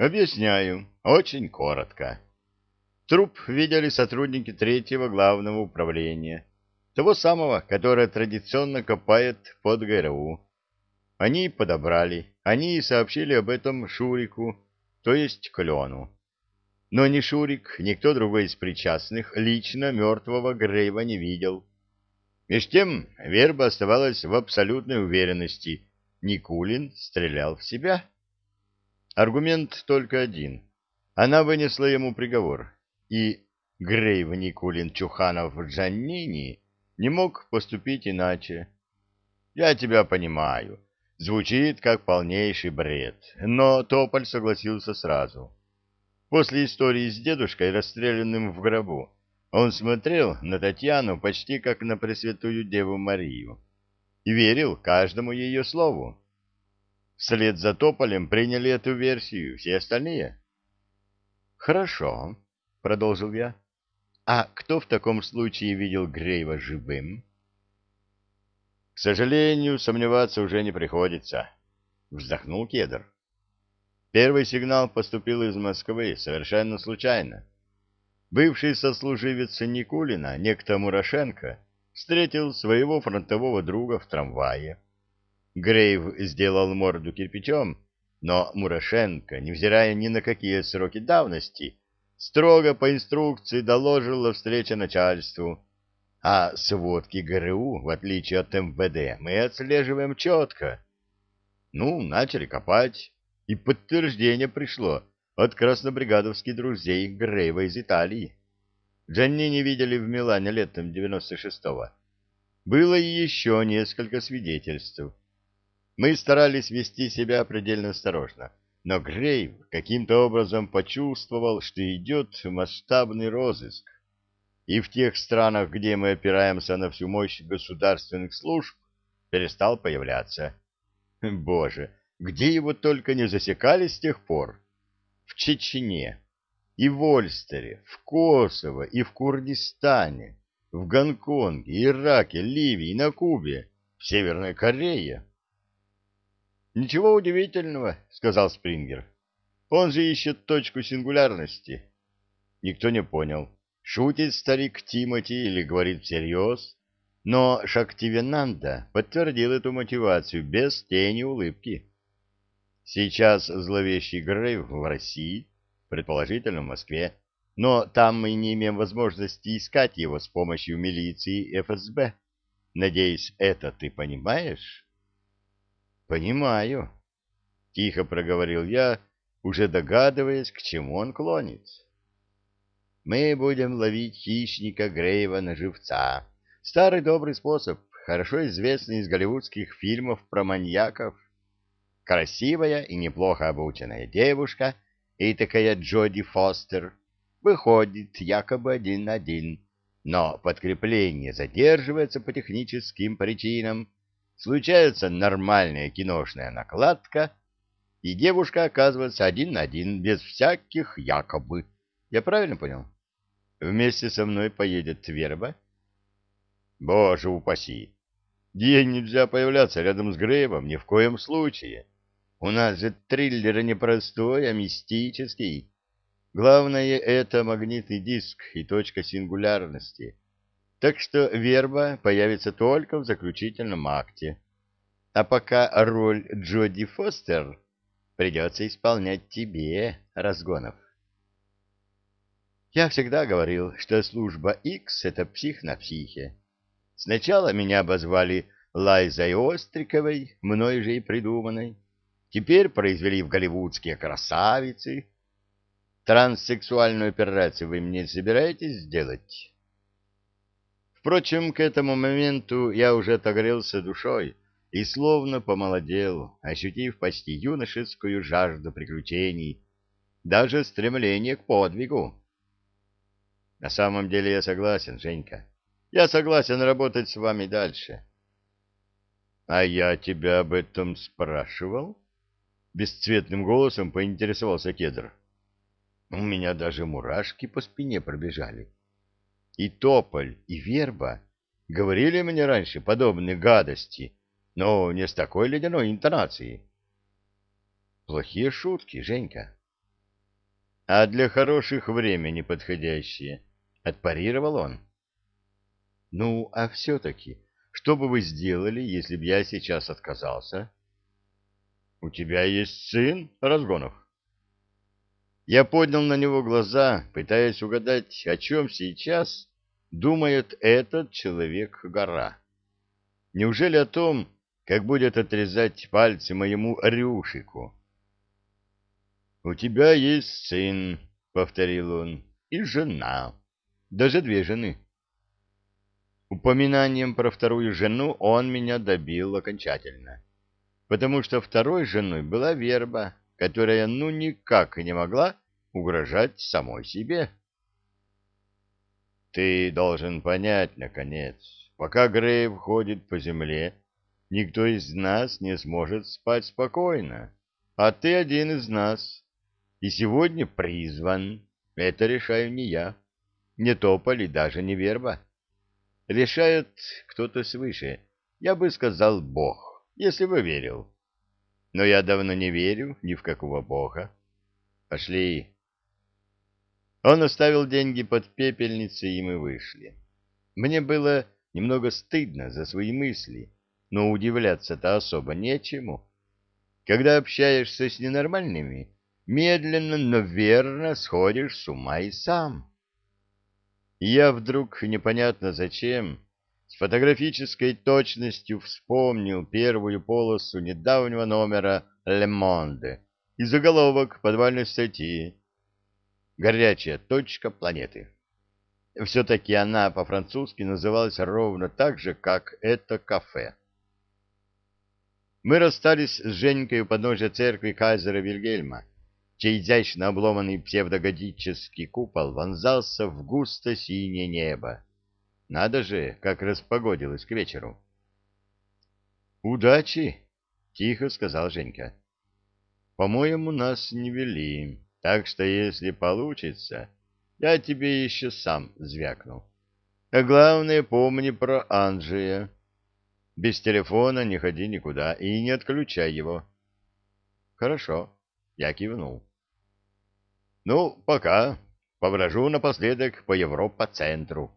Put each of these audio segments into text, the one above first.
Объясняю, очень коротко. Труп видели сотрудники третьего главного управления, того самого, которое традиционно копает под ГРУ. Они подобрали, они и сообщили об этом Шурику, то есть Клену. Но ни Шурик, ни кто другой из причастных лично мертвого Грейва не видел. Меж тем Верба оставалась в абсолютной уверенности. Никулин стрелял в себя. Аргумент только один. Она вынесла ему приговор, и Грейв Никулин Чуханов Джаннини не мог поступить иначе. Я тебя понимаю. Звучит как полнейший бред, но Тополь согласился сразу. После истории с дедушкой, расстрелянным в гробу, он смотрел на Татьяну почти как на Пресвятую Деву Марию и верил каждому ее слову. Вслед за Тополем приняли эту версию все остальные. «Хорошо», — продолжил я. «А кто в таком случае видел Грейва живым?» «К сожалению, сомневаться уже не приходится», — вздохнул Кедр. Первый сигнал поступил из Москвы совершенно случайно. Бывший сослуживец Никулина, некто Мурошенко, встретил своего фронтового друга в трамвае. Грейв сделал морду кирпичом, но Мурошенко, невзирая ни на какие сроки давности, строго по инструкции доложил о встрече начальству. А сводки ГРУ, в отличие от МВД, мы отслеживаем четко. Ну, начали копать, и подтверждение пришло от краснобригадовских друзей Грейва из Италии. Джанни видели в Милане летом 96-го. Было и еще несколько свидетельств. Мы старались вести себя предельно осторожно, но Грейв каким-то образом почувствовал, что идет масштабный розыск. И в тех странах, где мы опираемся на всю мощь государственных служб, перестал появляться. Боже, где его только не засекали с тех пор. В Чечне, и в Ольстере, в Косово, и в Курдистане, в Гонконге, Ираке, Ливии, на Кубе, в Северной Корее. «Ничего удивительного», — сказал Спрингер. «Он же ищет точку сингулярности». Никто не понял, шутит старик Тимоти или говорит всерьез, но Шактивенанда подтвердил эту мотивацию без тени улыбки. Сейчас зловещий Грейв в России, предположительно в Москве, но там мы не имеем возможности искать его с помощью милиции и ФСБ. Надеюсь, это ты понимаешь? Понимаю, тихо проговорил я, уже догадываясь, к чему он клонит. Мы будем ловить хищника Грейва на живца. Старый добрый способ, хорошо известный из голливудских фильмов про маньяков. Красивая и неплохо обученная девушка и такая Джоди Фостер выходит якобы один на один, но подкрепление задерживается по техническим причинам случается нормальная киношная накладка, и девушка оказывается один на один, без всяких якобы. Я правильно понял? Вместе со мной поедет Верба? Боже упаси! Ей нельзя появляться рядом с Грейвом ни в коем случае. У нас же триллер не простой, а мистический. Главное — это магнитный диск и точка сингулярности — так что верба появится только в заключительном акте. А пока роль Джоди Фостер придется исполнять тебе, Разгонов. Я всегда говорил, что служба X — это псих на психе. Сначала меня обозвали Лайзой Остриковой, мной же и придуманной. Теперь произвели в голливудские красавицы. Транссексуальную операцию вы мне собираетесь сделать? Впрочем, к этому моменту я уже отогрелся душой и словно помолодел, ощутив почти юношескую жажду приключений, даже стремление к подвигу. На самом деле я согласен, Женька. Я согласен работать с вами дальше. — А я тебя об этом спрашивал? — бесцветным голосом поинтересовался Кедр. У меня даже мурашки по спине пробежали. — и тополь, и верба говорили мне раньше подобные гадости, но не с такой ледяной интонацией. Плохие шутки, Женька. а для хороших времени подходящее, — отпарировал он. — Ну, а все-таки, что бы вы сделали, если б я сейчас отказался? — У тебя есть сын, Разгонов? Я поднял на него глаза, пытаясь угадать, о чем сейчас думает этот человек-гора. Неужели о том, как будет отрезать пальцы моему Рюшику? — У тебя есть сын, — повторил он, — и жена, даже две жены. Упоминанием про вторую жену он меня добил окончательно, потому что второй женой была верба, которая ну никак не могла угрожать самой себе. Ты должен понять, наконец, пока Грейв ходит по земле, никто из нас не сможет спать спокойно, а ты один из нас, и сегодня призван. Это решаю не я, не тополь и даже не верба. Решает кто-то свыше, я бы сказал Бог, если бы верил. Но я давно не верю ни в какого Бога. Пошли. Он оставил деньги под пепельницей, и мы вышли. Мне было немного стыдно за свои мысли, но удивляться-то особо нечему. Когда общаешься с ненормальными, медленно, но верно сходишь с ума и сам. я вдруг, непонятно зачем, с фотографической точностью вспомнил первую полосу недавнего номера «Ле Monde» и заголовок подвальной статьи «Горячая точка планеты». Все-таки она по-французски называлась ровно так же, как это кафе. Мы расстались с Женькой у подножия церкви кайзера Вильгельма, чей изящно обломанный псевдогодический купол вонзался в густо-синее небо. Надо же, как распогодилось к вечеру. «Удачи!» — тихо сказал Женька. «По-моему, нас не вели, так что если получится, я тебе еще сам звякну. А главное, помни про Анджия. Без телефона не ходи никуда и не отключай его». «Хорошо», — я кивнул. Ну, пока. Поброжу напоследок по Европа-центру.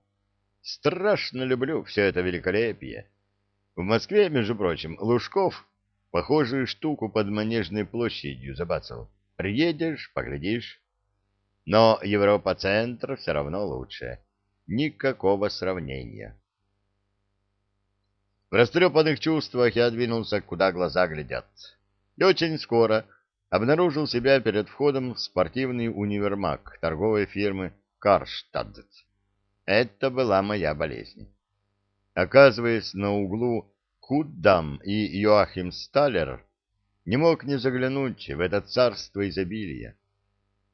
Страшно люблю все это великолепие. В Москве, между прочим, Лужков похожую штуку под Манежной площадью забацал. Приедешь, поглядишь. Но Европа-центр все равно лучше. Никакого сравнения. В растрепанных чувствах я двинулся, куда глаза глядят. И очень скоро обнаружил себя перед входом в спортивный универмаг торговой фирмы «Карштадт». Это была моя болезнь. Оказываясь на углу Куддам и Йоахим Сталлер, не мог не заглянуть в это царство изобилия.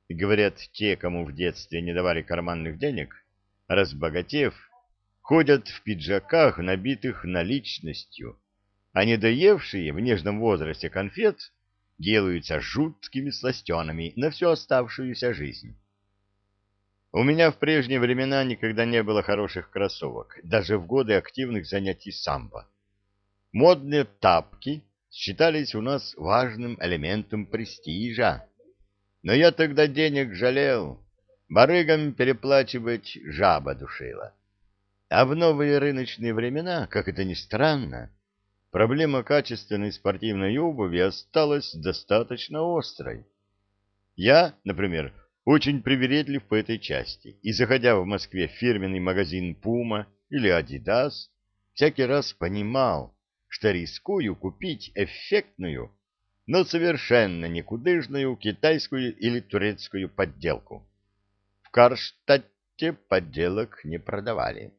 Говорят, те, кому в детстве не давали карманных денег, разбогатев, ходят в пиджаках, набитых наличностью, а недоевшие в нежном возрасте конфет делаются жуткими сластенами на всю оставшуюся жизнь. У меня в прежние времена никогда не было хороших кроссовок, даже в годы активных занятий самбо. Модные тапки считались у нас важным элементом престижа. Но я тогда денег жалел, барыгам переплачивать жаба душила. А в новые рыночные времена, как это ни странно, проблема качественной спортивной обуви осталась достаточно острой. Я, например, очень привередлив по этой части, и, заходя в Москве в фирменный магазин «Пума» или «Адидас», всякий раз понимал, что рискую купить эффектную, но совершенно никудышную китайскую или турецкую подделку. В Карштадте подделок не продавали.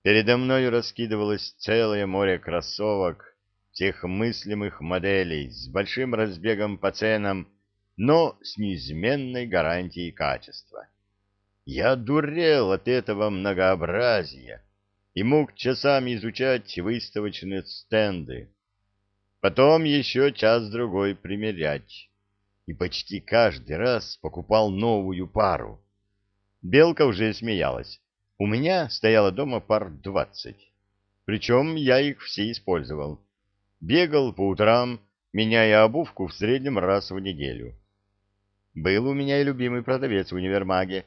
Передо мной раскидывалось целое море кроссовок всех мыслимых моделей с большим разбегом по ценам, но с неизменной гарантией качества. Я дурел от этого многообразия и мог часами изучать выставочные стенды. Потом еще час-другой примерять. И почти каждый раз покупал новую пару. Белка уже смеялась. У меня стояло дома пар двадцать. Причем я их все использовал. Бегал по утрам, меняя обувку в среднем раз в неделю. Был у меня и любимый продавец в универмаге,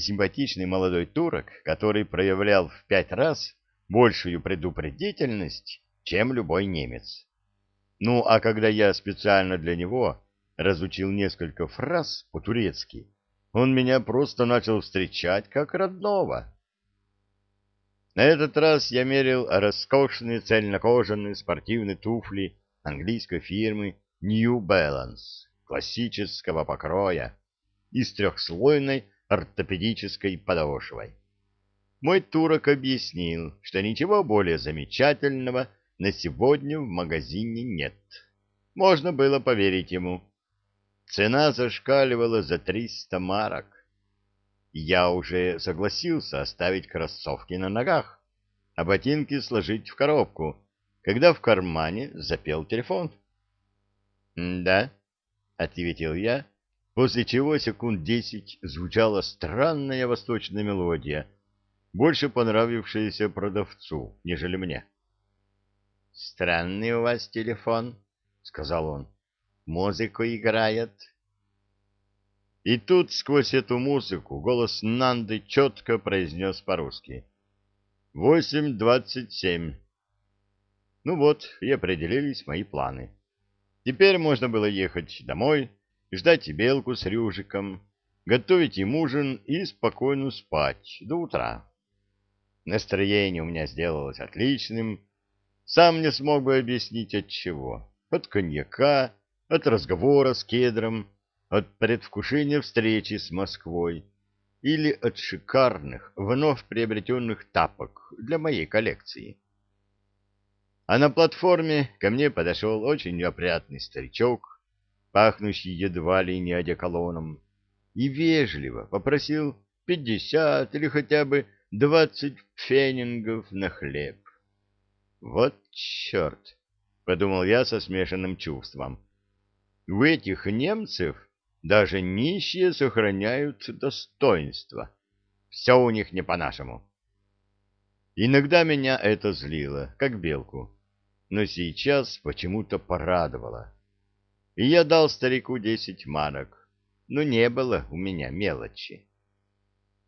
симпатичный молодой турок, который проявлял в пять раз большую предупредительность, чем любой немец. Ну, а когда я специально для него разучил несколько фраз по-турецки, он меня просто начал встречать как родного. На этот раз я мерил роскошные цельнокожаные спортивные туфли английской фирмы New Balance классического покроя и с трехслойной ортопедической подошвой. Мой турок объяснил, что ничего более замечательного на сегодня в магазине нет. Можно было поверить ему. Цена зашкаливала за триста марок. Я уже согласился оставить кроссовки на ногах, а ботинки сложить в коробку, когда в кармане запел телефон. «Да», — ответил я, после чего секунд десять звучала странная восточная мелодия, больше понравившаяся продавцу, нежели мне. «Странный у вас телефон», — сказал он. «Музыку играет». И тут сквозь эту музыку голос Нанды четко произнес по-русски. «Восемь двадцать семь». Ну вот, и определились мои планы. Теперь можно было ехать домой, ждать белку с рюжиком, готовить им ужин и спокойно спать до утра. Настроение у меня сделалось отличным, сам не смог бы объяснить от чего. От коньяка, от разговора с кедром, от предвкушения встречи с Москвой или от шикарных, вновь приобретенных тапок для моей коллекции. А на платформе ко мне подошел очень опрятный старичок, пахнущий едва ли не одеколоном, и вежливо попросил пятьдесят или хотя бы двадцать пфенингов на хлеб. Вот черт! — подумал я со смешанным чувством. У этих немцев даже нищие сохраняют достоинство. Все у них не по-нашему. Иногда меня это злило, как белку, но сейчас почему-то порадовало. И я дал старику десять марок, но не было у меня мелочи.